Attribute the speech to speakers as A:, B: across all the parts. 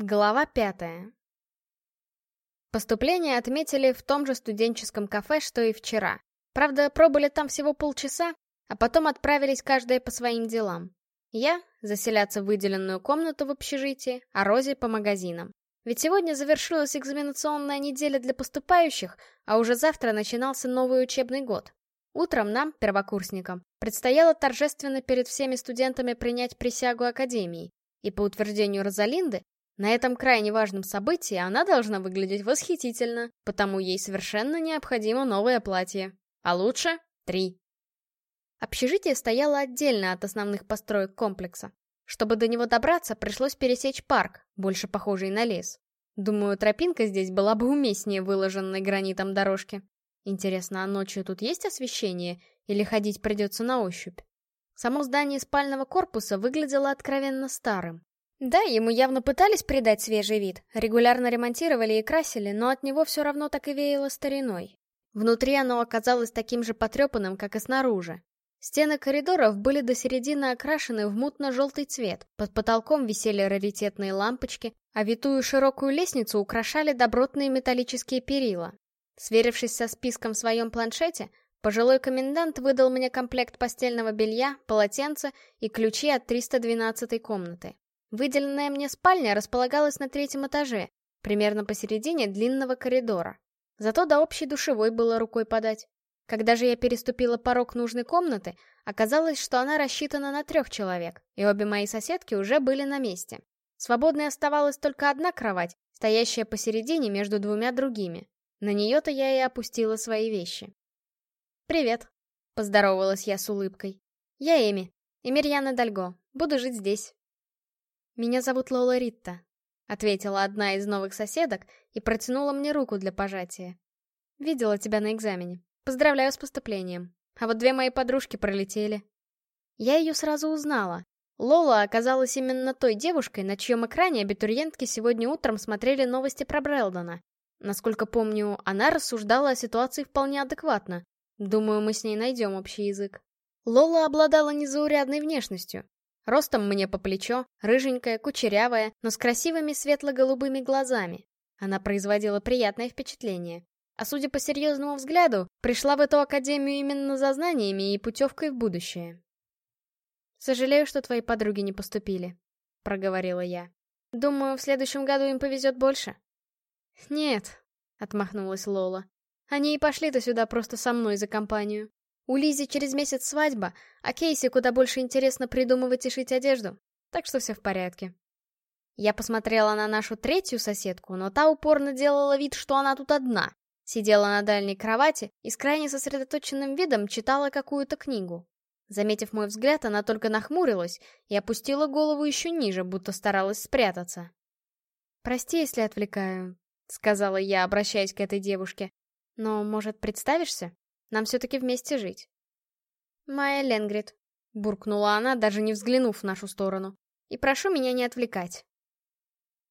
A: Глава пятая. Поступление отметили в том же студенческом кафе, что и вчера. Правда, пробыли там всего полчаса, а потом отправились каждая по своим делам. Я — заселяться в выделенную комнату в общежитии, а Рози — по магазинам. Ведь сегодня завершилась экзаменационная неделя для поступающих, а уже завтра начинался новый учебный год. Утром нам, первокурсникам, предстояло торжественно перед всеми студентами принять присягу Академии, и по утверждению Розалинды, на этом крайне важном событии она должна выглядеть восхитительно, потому ей совершенно необходимо новое платье. А лучше — три. Общежитие стояло отдельно от основных построек комплекса. Чтобы до него добраться, пришлось пересечь парк, больше похожий на лес. Думаю, тропинка здесь была бы уместнее выложенной гранитом дорожки. Интересно, а ночью тут есть освещение, или ходить придется на ощупь? Само здание спального корпуса выглядело откровенно старым. Да, ему явно пытались придать свежий вид, регулярно ремонтировали и красили, но от него все равно так и веяло стариной. Внутри оно оказалось таким же потрепанным, как и снаружи. Стены коридоров были до середины окрашены в мутно-желтый цвет, под потолком висели раритетные лампочки, а витую широкую лестницу украшали добротные металлические перила. Сверившись со списком в своем планшете, пожилой комендант выдал мне комплект постельного белья, полотенца и ключи от 312 комнаты. Выделенная мне спальня располагалась на третьем этаже, примерно посередине длинного коридора. Зато до общей душевой было рукой подать. Когда же я переступила порог нужной комнаты, оказалось, что она рассчитана на трех человек, и обе мои соседки уже были на месте. Свободной оставалась только одна кровать, стоящая посередине между двумя другими. На нее-то я и опустила свои вещи. «Привет», — поздоровалась я с улыбкой. «Я Эми, Эмирьяна Дальго. Буду жить здесь». «Меня зовут Лола Ритта», — ответила одна из новых соседок и протянула мне руку для пожатия. «Видела тебя на экзамене. Поздравляю с поступлением. А вот две мои подружки пролетели». Я ее сразу узнала. Лола оказалась именно той девушкой, на чьем экране абитуриентки сегодня утром смотрели новости про Брэлдона. Насколько помню, она рассуждала о ситуации вполне адекватно. Думаю, мы с ней найдем общий язык. Лола обладала незаурядной внешностью, Ростом мне по плечо, рыженькая, кучерявая, но с красивыми светло-голубыми глазами. Она производила приятное впечатление. А судя по серьезному взгляду, пришла в эту академию именно за знаниями и путевкой в будущее. «Сожалею, что твои подруги не поступили», — проговорила я. «Думаю, в следующем году им повезет больше». «Нет», — отмахнулась Лола. «Они и пошли-то сюда просто со мной за компанию. У Лизи через месяц свадьба, а Кейси куда больше интересно придумывать и шить одежду. Так что все в порядке. Я посмотрела на нашу третью соседку, но та упорно делала вид, что она тут одна. Сидела на дальней кровати и с крайне сосредоточенным видом читала какую-то книгу. Заметив мой взгляд, она только нахмурилась и опустила голову еще ниже, будто старалась спрятаться. «Прости, если отвлекаю», — сказала я, обращаясь к этой девушке. «Но, может, представишься?» Нам все-таки вместе жить. Майя Ленгрид, буркнула она, даже не взглянув в нашу сторону. И прошу меня не отвлекать.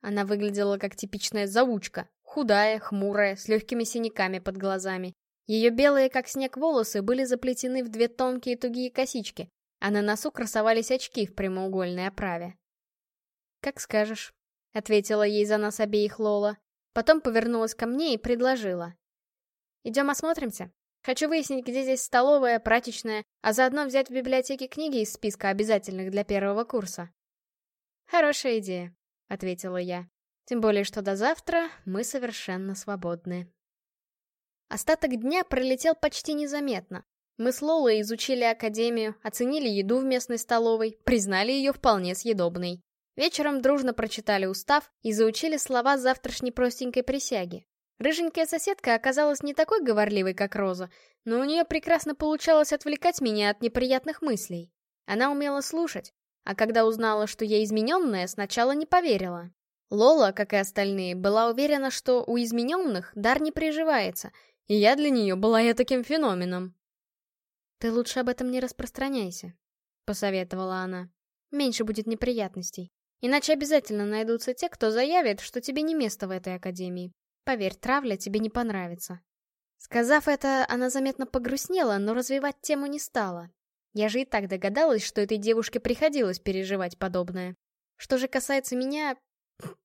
A: Она выглядела как типичная заучка, худая, хмурая, с легкими синяками под глазами. Ее белые, как снег, волосы были заплетены в две тонкие тугие косички, а на носу красовались очки в прямоугольной оправе. «Как скажешь», — ответила ей за нас обеих Лола. Потом повернулась ко мне и предложила. «Идем осмотримся?» Хочу выяснить, где здесь столовая, прачечная, а заодно взять в библиотеке книги из списка обязательных для первого курса. Хорошая идея, ответила я. Тем более, что до завтра мы совершенно свободны. Остаток дня пролетел почти незаметно. Мы с Лолой изучили академию, оценили еду в местной столовой, признали ее вполне съедобной. Вечером дружно прочитали устав и заучили слова завтрашней простенькой присяги. Рыженькая соседка оказалась не такой говорливой, как Роза, но у нее прекрасно получалось отвлекать меня от неприятных мыслей. Она умела слушать, а когда узнала, что я измененная, сначала не поверила. Лола, как и остальные, была уверена, что у измененных дар не приживается, и я для нее была я таким феноменом. «Ты лучше об этом не распространяйся», — посоветовала она. «Меньше будет неприятностей. Иначе обязательно найдутся те, кто заявит, что тебе не место в этой академии. Поверь, травля тебе не понравится. Сказав это, она заметно погрустнела, но развивать тему не стала. Я же и так догадалась, что этой девушке приходилось переживать подобное. Что же касается меня,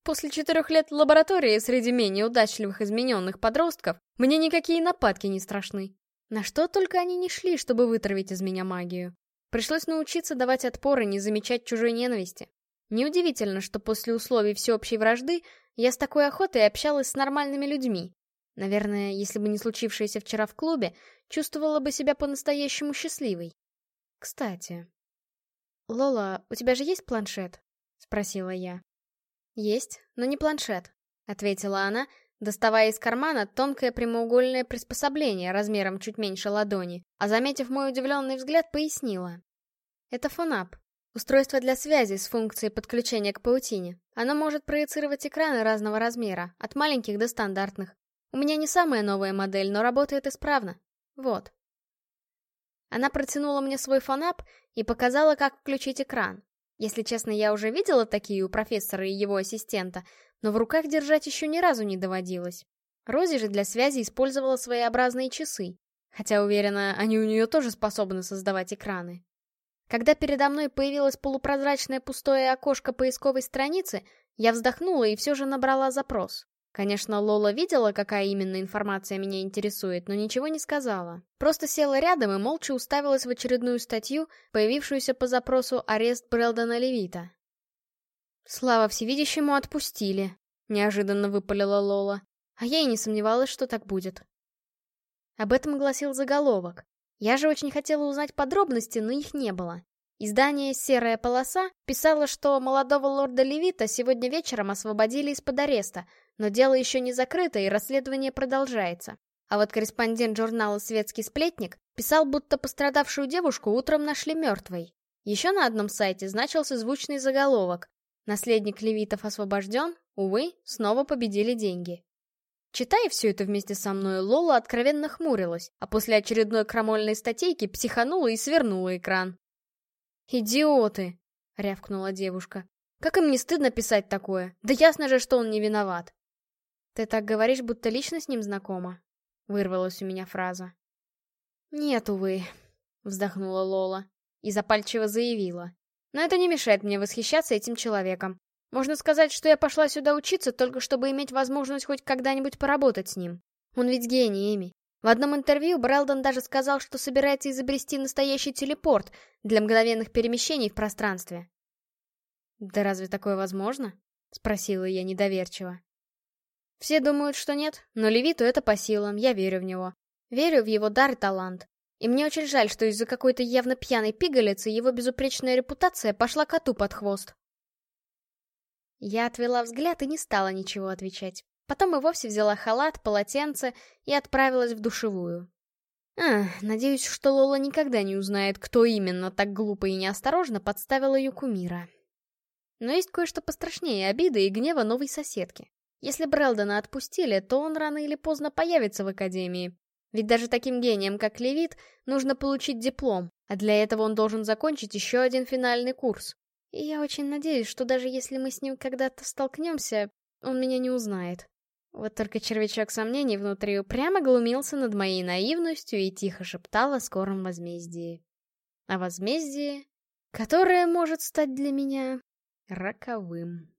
A: После четырех лет лаборатории среди менее удачливых измененных подростков мне никакие нападки не страшны. На что только они не шли, чтобы вытравить из меня магию. Пришлось научиться давать отпор и не замечать чужой ненависти. Неудивительно, что после условий всеобщей вражды я с такой охотой общалась с нормальными людьми. Наверное, если бы не случившееся вчера в клубе, чувствовала бы себя по-настоящему счастливой. Кстати... «Лола, у тебя же есть планшет?» — спросила я. «Есть, но не планшет», — ответила она, доставая из кармана тонкое прямоугольное приспособление размером чуть меньше ладони, а заметив мой удивленный взгляд, пояснила. Это фонап. Устройство для связи с функцией подключения к паутине. Оно может проецировать экраны разного размера, от маленьких до стандартных. У меня не самая новая модель, но работает исправно. Вот. Она протянула мне свой фонап и показала, как включить экран. Если честно, я уже видела такие у профессора и его ассистента, но в руках держать еще ни разу не доводилось. Рози же для связи использовала своеобразные часы, хотя, уверена, они у нее тоже способны создавать экраны. Когда передо мной появилось полупрозрачное пустое окошко поисковой страницы, я вздохнула и все же набрала запрос. Конечно, Лола видела, какая именно информация меня интересует, но ничего не сказала. Просто села рядом и молча уставилась в очередную статью, появившуюся по запросу «Арест Брэлдона Левита». «Слава всевидящему отпустили», — неожиданно выпалила Лола. А я и не сомневалась, что так будет. Об этом гласил заголовок. Я же очень хотела узнать подробности, но их не было. Издание «Серая полоса» писало, что молодого лорда Левита сегодня вечером освободили из-под ареста, но дело еще не закрыто и расследование продолжается. А вот корреспондент журнала «Светский сплетник» писал, будто пострадавшую девушку утром нашли мертвой. Еще на одном сайте значился звучный заголовок Наследник левитов освобожден, увы, снова победили деньги. Читая все это вместе со мной, Лола откровенно хмурилась, а после очередной крамольной статейки психанула и свернула экран. «Идиоты!» — рявкнула девушка. «Как им не стыдно писать такое? Да ясно же, что он не виноват!» «Ты так говоришь, будто лично с ним знакома?» — вырвалась у меня фраза. «Нет, увы», — вздохнула Лола и запальчиво заявила. Но это не мешает мне восхищаться этим человеком. Можно сказать, что я пошла сюда учиться только чтобы иметь возможность хоть когда-нибудь поработать с ним. Он ведь гений, Эми. В одном интервью Брэлдон даже сказал, что собирается изобрести настоящий телепорт для мгновенных перемещений в пространстве. «Да разве такое возможно?» — спросила я недоверчиво. Все думают, что нет, но Левиту это по силам, я верю в него. Верю в его дар и талант. И мне очень жаль, что из-за какой-то явно пьяной пигалицы его безупречная репутация пошла коту под хвост. Я отвела взгляд и не стала ничего отвечать. Потом и вовсе взяла халат, полотенце и отправилась в душевую. А, надеюсь, что Лола никогда не узнает, кто именно так глупо и неосторожно подставил ее кумира. Но есть кое-что пострашнее обиды и гнева новой соседки. Если Брэлдона отпустили, то он рано или поздно появится в Академии, ведь даже таким гением, как Левит, нужно получить диплом, а для этого он должен закончить еще один финальный курс. И я очень надеюсь, что даже если мы с ним когда-то столкнемся, он меня не узнает. Вот только червячок сомнений внутри упрямо глумился над моей наивностью и тихо шептал о скором возмездии. О возмездии, которое может стать для меня роковым.